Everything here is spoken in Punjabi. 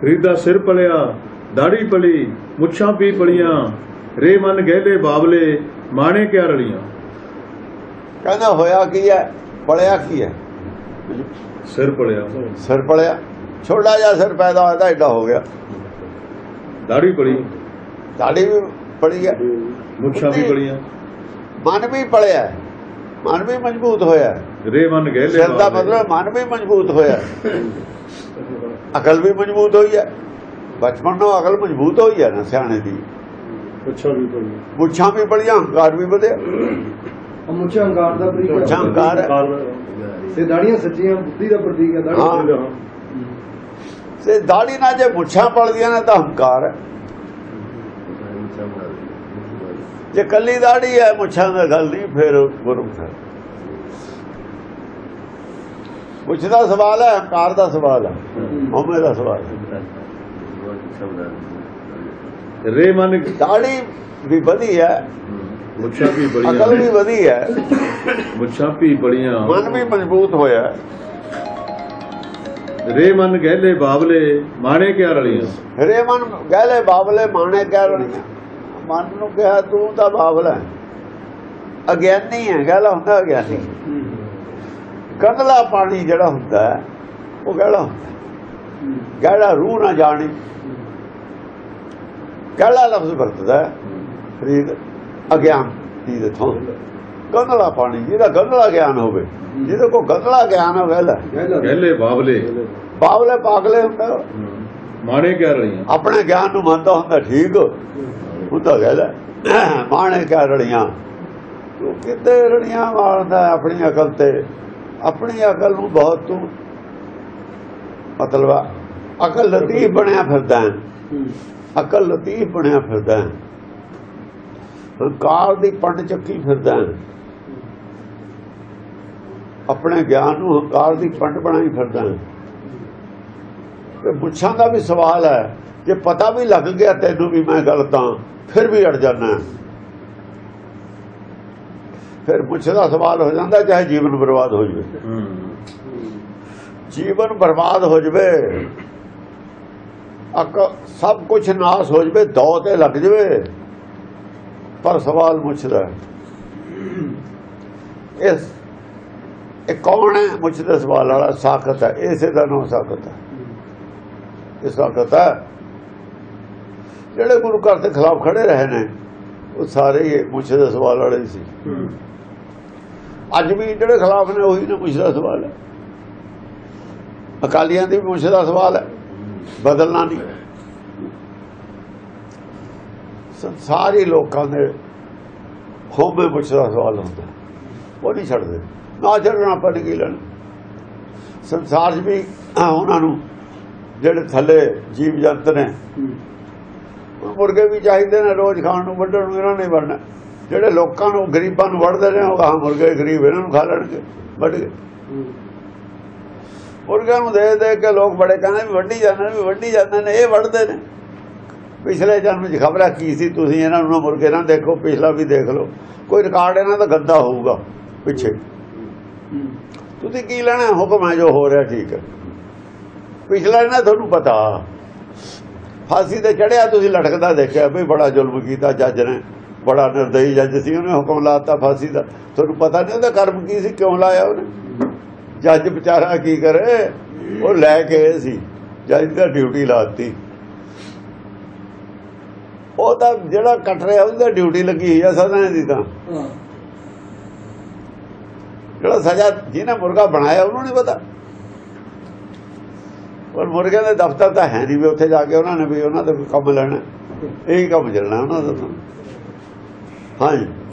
ਖਰੀਦਾ ਸਿਰ ਪਲਿਆ ਦਾੜੀ ਪਲੀ ਮੁੱਛਾਂ ਪੀ ਪਲੀਆਂ ਰੇ ਮਨ ਗਹਿਲੇ ਬਾਬਲੇ ਮਾਣੇ ਕਿਆ ਰਲੀਆਂ ਕਹਿੰਦਾ ਹੋਇਆ ਕੀ ਹੈ? ਪੜਿਆ ਕੀ ਹੈ? ਸਿਰ ਪਲਿਆ। ਸਿਰ ਪੜਿਆ ਛੋਟਾ ਜਿਹਾ ਸਿਰ ਪੈਦਾ ਹੋਇਆ ਐਡਾ ਹੋ ਗਿਆ। ਦਾੜੀ ਪਲੀ। ਦਾੜੀ ਵੀ ਪੜੀ ਹੈ। ਮੁੱਛਾਂ ਵੀ ਪਲੀਆਂ। ਮਨ ਵੀ ਪੜਿਆ ਹੈ। ਮਨ ਵੀ ਮਜ਼ਬੂਤ ਹੋਇਆ। ਰੇ ਮਨ ਗਹਿਲੇ ਸਿਰ ਦਾ। ਮਤਲਬ ਮਨ ਵੀ ਮਜ਼ਬੂਤ ਹੋਇਆ। ਅਕਲ ਵੀ ਮਜ਼ਬੂਤ ਹੋਈ ਹੈ। ਬਚਪਨ ਤੋਂ ਅਕਲ ਮਜ਼ਬੂਤ ਹੋਈ ਹੈ ਨਾ ਸਿਆਣੇ ਦੀ। ਅੱਛਾ ਵੀ ਬੜੀ ਮੁੱਛਾਂ ਵੀ ਬੜੀਆਂ ਹੰਕਾਰ ਵੀ ਵਧਿਆ ਮੁੱਛਾਂ ਹੰਕਾਰ ਦਾ ਪ੍ਰਤੀਕ ਹੈ। ਮੁੱਛਾਂ ਹੰਕਾਰ ਹੈ। ਤੇ ਦਾੜੀਆਂ ਸੱਚੀਆਂ ਬੁੱਧੀ ਦਾ ਪ੍ਰਤੀਕ ਹੈ ਦਾੜੀ। ਤੇ ਦਾੜੀ ਨਾਲ ਜੇ ਮੁੱਛਾਂ ਪੜਦੀਆਂ ਨੇ ਤਾਂ ਹੰਕਾਰ ਹੈ। ਜੇ ਕੱਲੀ ਦਾੜੀ ਹੈ ਮੁੱਛਾਂ ਦਾ ਗੱਲ ਨਹੀਂ ਫਿਰ ਗੁਰਮੁਖ ਹੈ ਮੁੱਛ ਦਾ ਸਵਾਲ ਹੈ ਹੰਕਾਰ ਦਾ ਸਵਾਲ ਹੈ ਹਉਮੈ ਦਾ ਸਵਾਲ ਹੈ। ਰੇ ਮਨ ਦਾੜੀ ਵੀ ਵਧੀ ਹੈ ਮੁੱਛਾਂ ਵੀ ਅਕਲ ਵੀ ਵਧੀ ਹੈ। ਮੁੱਛਾਂ ਵੀ ਬਲੀਆਂ ਮਨ ਵੀ ਮਜ਼ਬੂਤ ਹੋਇਆ। ਰੇ ਮਨ ਗਹਿਲੇ ਬਾਬਲੇ ਮਾਣੇ ਕਿਆ ਰਲੀਆਂ ਰੇ ਮਨ ਗਹਿਲੇ ਬਾਬਲੇ ਮਾਣੇ ਕਹਿ ਰਣੀਆਂ ਮਨ ਨੂੰ ਕਿਹਾ ਤੂੰ ਤਾਂ ਬਾਬਲਾ ਹੈ। ਅਗਿਆਨੀ ਹੈ ਗਹਿਲਾ ਹੁੰਦਾ ਅਗਿਆਨੀ। ਕੰਦਲਾ ਪਾਣੀ ਜਿਹੜਾ ਹੁੰਦਾ ਉਹ ਗਹਿਲਾ ਹੁੰਦਾ ਹੈ। ਗਹਿਲਾ ਰੂਹ ਨਾ ਜਾਣੀ। ਗਹਿਲਾ ਲਫ਼ਜ਼ ਵਰਤਦਾ ਫਰੀਦ ਅਗਿਆਨ ਦੀ ਦੇ ਤੋਂ ਕੰਦਲਾ ਪਾਣੀ ਜਿਹਦਾ ਕੰਦਲਾ ਗਿਆਨ ਹੋਵੇ ਜਿਹਦੇ ਕੋ ਕੰਦਲਾ ਗਿਆਨ ਹੋਵੇ ਗਹਿਲਾ। ਗਹਿਲਾ ਬਾਬਲੇ। ਬਾਬਲੇ ਪਾਗਲੇ ਹੁੰਦਾ। ਮਾਣੇ ਕਿਆ ਰਲੀਆਂ ਆਪਣੇ ਗਿਆਨ ਨੂੰ ਮੰਨਦਾ ਹੁੰਦਾ ਠੀਕ। ਹੁੰਦਾ ਗਹਿਲਾ ਮਾਣੇ ਕਾ ਰੜੀਆਂ ਤੂੰ ਕਿਤੇ ਰੜੀਆਂ ਮਾਰਦਾ ਆਪਣੀ ਅਕਲ ਤੇ? ਆਪਣੀ ਅਕਲ ਨੂੰ ਬਹੁਤ ਤੂੰ ਮਤਲਬ ਅਕਲ ਲਤੀਫ ਬਣਿਆ ਫਿਰਦਾ ਹੈ। ਅਕਲ ਲਤੀਫ ਬਣਿਆ ਫਿਰਦਾ ਹੈ। ਹੰਕਾਰ ਦੀ ਪੰਡ ਚੱਕੀ ਫਿਰਦਾ ਹੈ। ਆਪਣੇ ਗਿਆਨ ਨੂੰ ਹੰਕਾਰ ਦੀ ਪੰਡ ਬਣਾਈ ਫਿਰਦਾ ਹੈ। ਤੇ ਪੁੱਛਾਂ ਦਾ ਵੀ ਸਵਾਲ ਹੈ ਜੇ ਪਤਾ ਵੀ ਲੱਗ ਗਿਆ ਤੈਨੂੰ ਵੀ ਮੈਂ ਗਲਤ ਹਾਂ ਫਿਰ ਵੀ ਅੜ ਜਾਣਾ ਹੈ। ਫਿਰ ਪੁੱਛ ਦਾ ਸਵਾਲ ਹੋ ਜਾਂਦਾ ਚਾਹੇ ਜੀਵਨ ਬਰਬਾਦ ਹੋ ਜਾਵੇ। ਜੀਵਨ ਬਰਬਾਦ ਹੋ ਜਾਵੇ, ਅਕ ਸਭ ਕੁਝ ਨਾਸ ਹੋ ਜਾਵੇ, ਦੋ ਤੇ ਲੱਗ ਜਾਵੇ। ਪਰ ਸਵਾਲ ਪੁੱਛਦਾ ਹੈ। ਇਸ ਇਹ ਕੌਣ ਹੈ? ਪੁੱਛਦਾ ਸਵਾਲ ਵਾਲਾ, ਸਾਖਤ ਹੈ, ਇਸੇ ਦਾ ਨਾਮ ਸਾਖਤ ਹੈ। ਇਹ ਸਾਖਤ ਹੈ। ਜਿਹੜੇ ਗੁਰੂ ਘਰ ਦੇ ਖਿਲਾਫ ਖੜੇ ਰਹੇ ਨੇ, ਉਹ ਸਾਰੇ ਹੀ ਪੁੱਛਦੇ ਸਵਾਲ ਵਾਲੇ ਸੀ। ਅੱਜ ਵੀ ਜਿਹੜੇ ਖਿਲਾਫ ਨੇ ਉਹੀ ਨੇ ਪੁੱਛਦਾ ਸਵਾਲ ਹੈ। ਅਕਾਲੀਆਂ ਦੀ ਵੀ ਪੁੱਛਦਾ ਸਵਾਲ ਹੈ। ਬਦਲਣਾ ਨਹੀਂ। ਸਾਰੇ ਲੋਕਾਂ ਦੇ ਹੋਵੇ ਪੁੱਛਦਾ ਸਵਾਲ ਹੁੰਦਾ ਉਹ ਨਹੀਂ ਛੱਡਦੇ। ਨਾ ਛੱਡਣਾ ਨੇ ਕੀ ਲੈਣਾ। ਸੰਸਾਰ 'ਚ ਵੀ ਉਹਨਾਂ ਨੂੰ ਜਿਹੜੇ ਥੱਲੇ ਜੀਵ ਜੰਤ ਨੇ ਹੁਣ ਮੁਰਗੇ ਵੀ ਚਾਹੀਦੇ ਨੇ ਰੋਜ਼ ਖਾਣ ਨੂੰ ਵੱਢਣ ਨੂੰ ਇਹਨਾਂ ਨੇ ਵੜਨਾ ਜਿਹੜੇ ਲੋਕਾਂ ਨੂੰ, ਗਰੀਬਾਂ ਨੂੰ ਵੜਦੇ ਨੇ, ਉਹ ਆਹ ਮੁਰਗੇ ਗਰੀਬ ਇਹਨਾਂ ਨੂੰ ਖਾ ਲੈਣਗੇ, ਵੱਢ ਕੇ। ਮੁਰਗਿਆਂ ਨੂੰ ਦੇ ਦੇ ਕੇ ਲੋਕ ਬੜੇ ਕਹਿੰਦੇ ਵੀ ਵੱਢੀ ਜਾਂਦੇ ਨੇ, ਵੀ ਵੱਢੀ ਜਾਂਦੇ ਨੇ, ਇਹ ਵੱਢਦੇ ਨੇ। ਪਿਛਲੇ ਜਨਮ 'ਚ ਖਬਰਾਂ ਕੀ ਸੀ, ਤੁਸੀਂ ਇਹਨਾਂ ਨੂੰ ਮੁਰਗੇ ਨਾ ਦੇਖੋ, ਪਿਛਲਾ ਵੀ ਦੇਖ ਲਓ। ਕੋਈ ਰਿਕਾਰਡ ਇਹਨਾਂ ਦਾ ਗੰਦਾ ਹੋਊਗਾ, ਪਿੱਛੇ। ਤੁਸੀਂ ਕੀ ਲੈਣਾ, ਹੁਕਮ ਹੈ ਜੋ ਹੋ ਰਿਹਾ ਠੀਕ ਹੈ। ਪਿਛਲਾ ਨਾ ਤੁਹਾਨੂੰ ਪਤਾ। ਫਾਂਸੀ ਤੇ ਚੜਿਆ ਤੁਸੀਂ ਲਟਕਦਾ ਦੇਖਿਆ, ਵੀ ਬੜਾ ਜ਼ੁਲਮ ਕੀਤਾ, ਜੱਜ ਨੇ। ਬੜਾ ਨਿਰਦਈ ਜੱਜ ਸੀ, ਉਹਨੇ ਹੁਕਮ ਲਾਤਾ ਫਾਂਸੀ ਦਾ। ਤੁਹਾਨੂੰ ਪਤਾ ਨਹੀਂ ਉਹਦਾ ਕਰਮ ਕੀ ਸੀ, ਕਿਉਂ ਲਾਇਆ ਉਹਨੇ? ਜੱਜ ਵਿਚਾਰਾ ਕੀ ਕਰੇ? ਉਹ ਲੈ ਕੇ ਸੀ। ਜੱਜ ਦਾ ਡਿਊਟੀ ਲਾਤੀ ਉਹ ਤਾਂ ਜਿਹੜਾ ਕੱਟ ਰਿਹਾ, ਉਹਦੀ ਡਿਊਟੀ ਲੱਗੀ ਹੋਈ ਆ ਸਦਾ ਦੀ ਤਾਂ। ਜਿਹੜਾ ਸਜ਼ਾ ਜਿਹਨੇ ਮੁਰਗਾ ਬਣਾਇਆ, ਉਹਨੂੰ ਨਹੀਂ ਪਤਾ। ਪਰ ਮੁਰਗੇ ਦੇ ਦਫ਼ਤਰ ਤਾਂ ਹੈ ਨਹੀਂ ਵੀ ਉੱਥੇ ਜਾ ਕੇ ਉਹਨਾਂ ਨੇ ਵੀ ਉਹਨਾਂ ਦਾ ਕੋਈ ਕੰਮ ਲੈਣਾ। ਇਹੀ ਕੰਮ ਚੱਲਣਾ ਉਹਨਾਂ ਦਾ ਤਾਂ ਹਾਂਜੀ